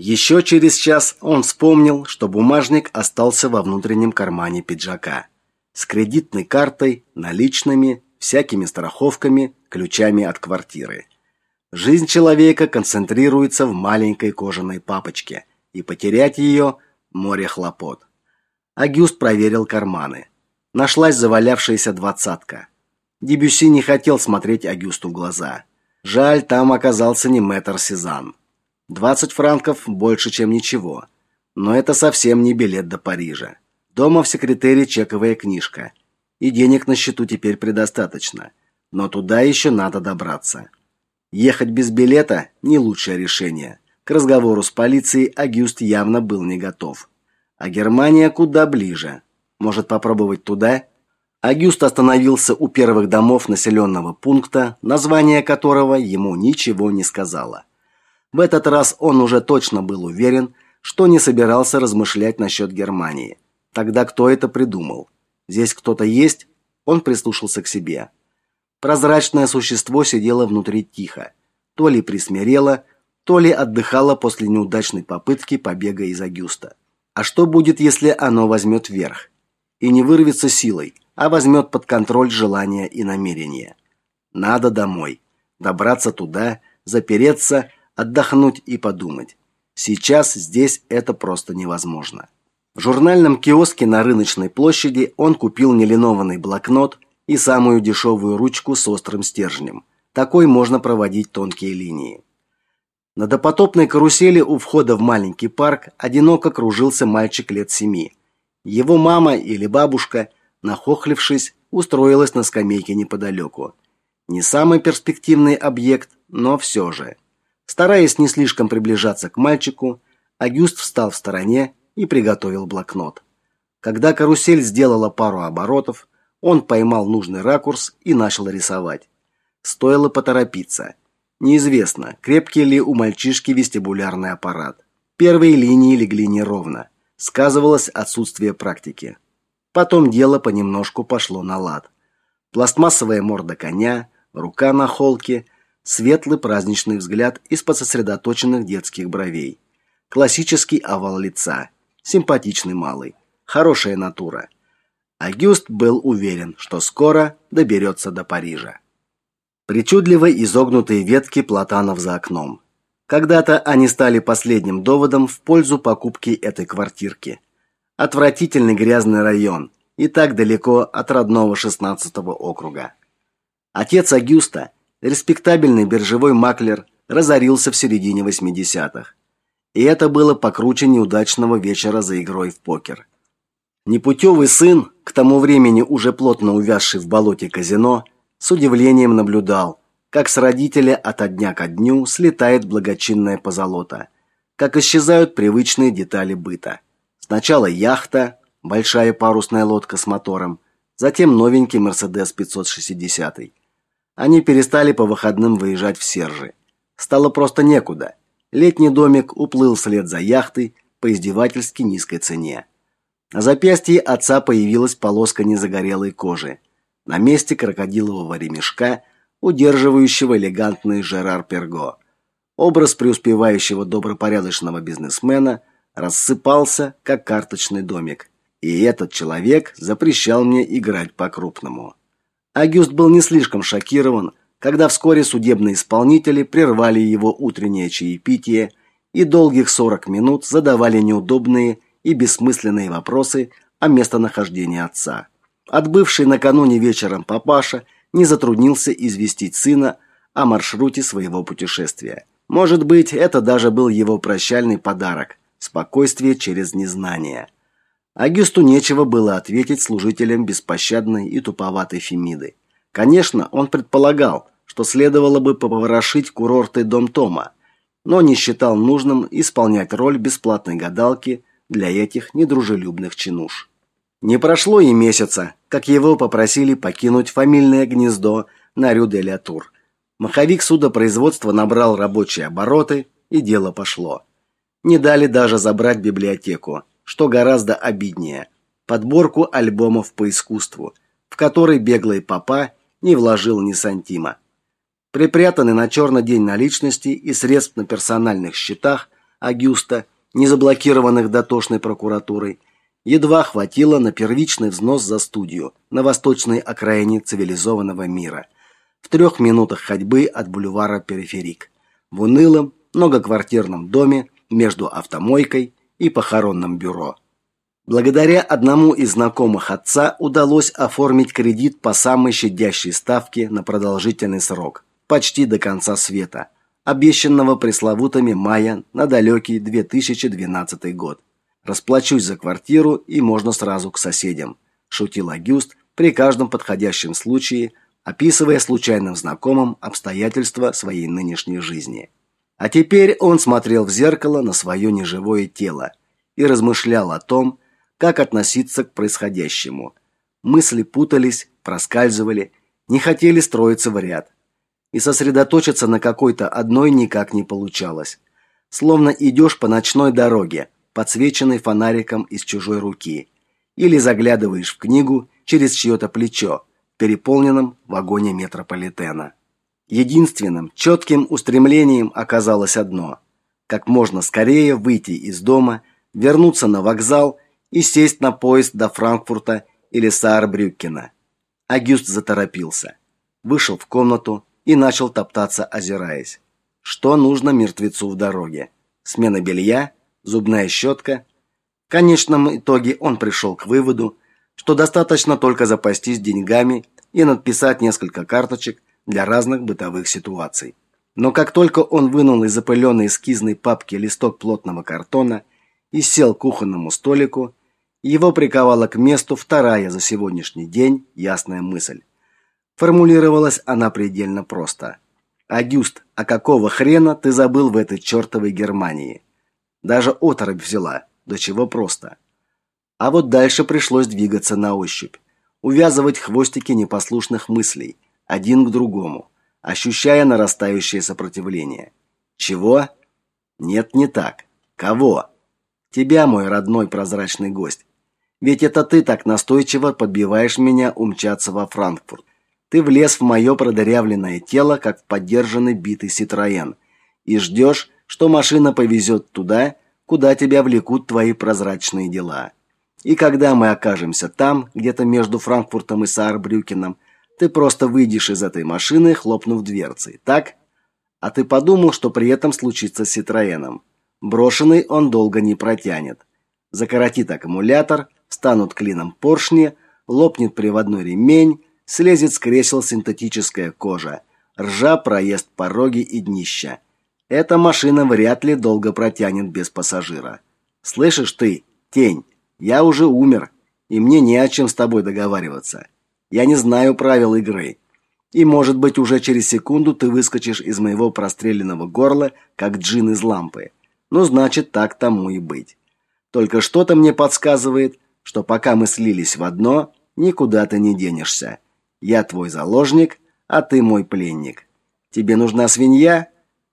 Еще через час он вспомнил, что бумажник остался во внутреннем кармане пиджака с кредитной картой, наличными, всякими страховками, ключами от квартиры. Жизнь человека концентрируется в маленькой кожаной папочке, и потерять ее – море хлопот. Агюст проверил карманы. Нашлась завалявшаяся двадцатка. Дебюсси не хотел смотреть Агюсту в глаза. Жаль, там оказался не мэтр Сезанн. Двадцать франков больше, чем ничего. Но это совсем не билет до Парижа. Дома в секретаре чековая книжка. И денег на счету теперь предостаточно. Но туда еще надо добраться. Ехать без билета – не лучшее решение. К разговору с полицией Агюст явно был не готов. А Германия куда ближе. Может попробовать туда? Агюст остановился у первых домов населенного пункта, название которого ему ничего не сказала. В этот раз он уже точно был уверен, что не собирался размышлять насчет Германии. Тогда кто это придумал? Здесь кто-то есть? Он прислушался к себе. Прозрачное существо сидело внутри тихо, то ли присмирело, то ли отдыхало после неудачной попытки побега из Агюста. А что будет, если оно возьмет верх и не вырвется силой, а возьмет под контроль желания и намерения? Надо домой, добраться туда, запереться, отдохнуть и подумать. Сейчас здесь это просто невозможно. В журнальном киоске на рыночной площади он купил нелинованный блокнот и самую дешевую ручку с острым стержнем. Такой можно проводить тонкие линии. На допотопной карусели у входа в маленький парк одиноко кружился мальчик лет семи. Его мама или бабушка, нахохлившись, устроилась на скамейке неподалеку. Не самый перспективный объект, но все же. Стараясь не слишком приближаться к мальчику, Агюст встал в стороне и приготовил блокнот. Когда карусель сделала пару оборотов, он поймал нужный ракурс и начал рисовать. Стоило поторопиться. Неизвестно, крепкий ли у мальчишки вестибулярный аппарат. Первые линии легли неровно. Сказывалось отсутствие практики. Потом дело понемножку пошло на лад. Пластмассовая морда коня, рука на холке, светлый праздничный взгляд из-под сосредоточенных детских бровей. Классический овал лица. Симпатичный малый. Хорошая натура. Агюст был уверен, что скоро доберется до Парижа. Причудливо изогнутые ветки платанов за окном. Когда-то они стали последним доводом в пользу покупки этой квартирки. Отвратительный грязный район и так далеко от родного 16-го округа. Отец Агюста, респектабельный биржевой маклер, разорился в середине 80-х. И это было покруче неудачного вечера за игрой в покер. Непутевый сын, к тому времени уже плотно увязший в болоте казино, с удивлением наблюдал, как с родителя от дня ко дню слетает благочинная позолота, как исчезают привычные детали быта. Сначала яхта, большая парусная лодка с мотором, затем новенький Mercedes 560. Они перестали по выходным выезжать в Сержи. Стало просто некуда. Летний домик уплыл вслед за яхтой по издевательски низкой цене. На запястье отца появилась полоска незагорелой кожи. На месте крокодилового ремешка, удерживающего элегантный Жерар Перго. Образ преуспевающего добропорядочного бизнесмена рассыпался, как карточный домик. И этот человек запрещал мне играть по-крупному. Агюст был не слишком шокирован, когда вскоре судебные исполнители прервали его утреннее чаепитие и долгих 40 минут задавали неудобные и бессмысленные вопросы о местонахождении отца. Отбывший накануне вечером папаша не затруднился известить сына о маршруте своего путешествия. Может быть, это даже был его прощальный подарок спокойствие через незнание. Агюсту нечего было ответить служителям беспощадной и туповатой Фемиды. Конечно, он предполагал, что следовало бы поворошить курорты Дом Тома, но не считал нужным исполнять роль бесплатной гадалки для этих недружелюбных чинуш. Не прошло и месяца, как его попросили покинуть фамильное гнездо на Рю-де-Ля-Тур. Маховик судопроизводства набрал рабочие обороты, и дело пошло. Не дали даже забрать библиотеку, что гораздо обиднее, подборку альбомов по искусству, в которой беглый папа не вложил ни сантима. Припрятанный на черный день наличности и средств на персональных счетах Агюста, не заблокированных дотошной прокуратурой, едва хватило на первичный взнос за студию на восточной окраине цивилизованного мира, в трех минутах ходьбы от бульвара Периферик, в унылом многоквартирном доме между автомойкой и похоронным бюро. Благодаря одному из знакомых отца удалось оформить кредит по самой щадящей ставке на продолжительный срок, почти до конца света, обещанного пресловутыми Майя на далекий 2012 год. Расплачусь за квартиру и можно сразу к соседям, шутил Агюст при каждом подходящем случае, описывая случайным знакомым обстоятельства своей нынешней жизни. А теперь он смотрел в зеркало на свое неживое тело и размышлял о том, как относиться к происходящему. Мысли путались, проскальзывали, не хотели строиться в ряд. И сосредоточиться на какой-то одной никак не получалось. Словно идешь по ночной дороге, подсвеченной фонариком из чужой руки, или заглядываешь в книгу через чье-то плечо в переполненном вагоне метрополитена. Единственным четким устремлением оказалось одно: как можно скорее выйти из дома, вернуться на вокзал и сесть на поезд до Франкфурта или Саарбрюккена. Агюст заторопился, вышел в комнату и начал топтаться, озираясь. Что нужно мертвецу в дороге? Смена белья, зубная щетка? В конечном итоге он пришел к выводу, что достаточно только запастись деньгами и написать несколько карточек для разных бытовых ситуаций. Но как только он вынул из запыленной эскизной папки листок плотного картона и сел к кухонному столику, его приковала к месту вторая за сегодняшний день ясная мысль. Формулировалась она предельно просто. «Агюст, а какого хрена ты забыл в этой чертовой Германии?» Даже оторопь взяла, до чего просто. А вот дальше пришлось двигаться на ощупь, увязывать хвостики непослушных мыслей, один к другому, ощущая нарастающее сопротивление. Чего? Нет, не так. Кого? Тебя, мой родной прозрачный гость. Ведь это ты так настойчиво подбиваешь меня умчаться во Франкфурт. Ты влез в мое продырявленное тело, как в поддержанный битый Ситроен, и ждешь, что машина повезет туда, куда тебя влекут твои прозрачные дела. И когда мы окажемся там, где-то между Франкфуртом и Саарбрюкеном, ты просто выйдешь из этой машины, хлопнув дверцей, так? А ты подумал, что при этом случится с Ситроеном. Брошенный он долго не протянет. Закоротит аккумулятор, станут клином поршни, лопнет приводной ремень, слезет с кресел синтетическая кожа, ржа проест пороги и днища. Эта машина вряд ли долго протянет без пассажира. Слышишь ты, тень, я уже умер, и мне не о чем с тобой договариваться. Я не знаю правил игры. И, может быть, уже через секунду ты выскочишь из моего простреленного горла, как джин из лампы. Ну, значит, так тому и быть. Только что-то мне подсказывает, что пока мы слились в одно, никуда ты не денешься. Я твой заложник, а ты мой пленник. Тебе нужна свинья?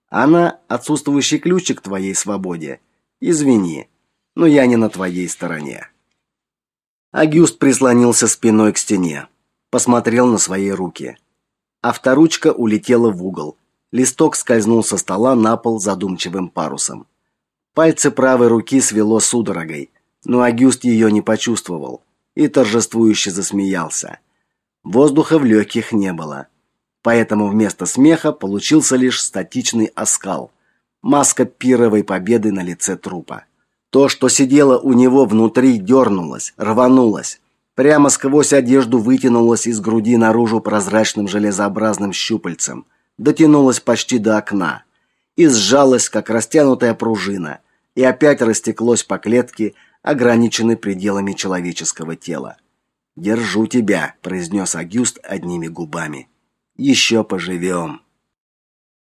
Она отсутствующий ключик к твоей свободе. Извини, но я не на твоей стороне. Агюст прислонился спиной к стене, посмотрел на свои руки. Авторучка улетела в угол. Листок скользнул со стола на пол задумчивым парусом. Пальцы правой руки свело судорогой но Агюст ее не почувствовал и торжествующе засмеялся. Воздуха в легких не было, поэтому вместо смеха получился лишь статичный оскал, маска пировой победы на лице трупа. То, что сидело у него внутри, дернулось, рванулось, прямо сквозь одежду вытянулось из груди наружу прозрачным железообразным щупальцем, дотянулось почти до окна и сжалось, как растянутая пружина, и опять растеклось по клетке, ограничены пределами человеческого тела. «Держу тебя», – произнес Агюст одними губами. «Еще поживем».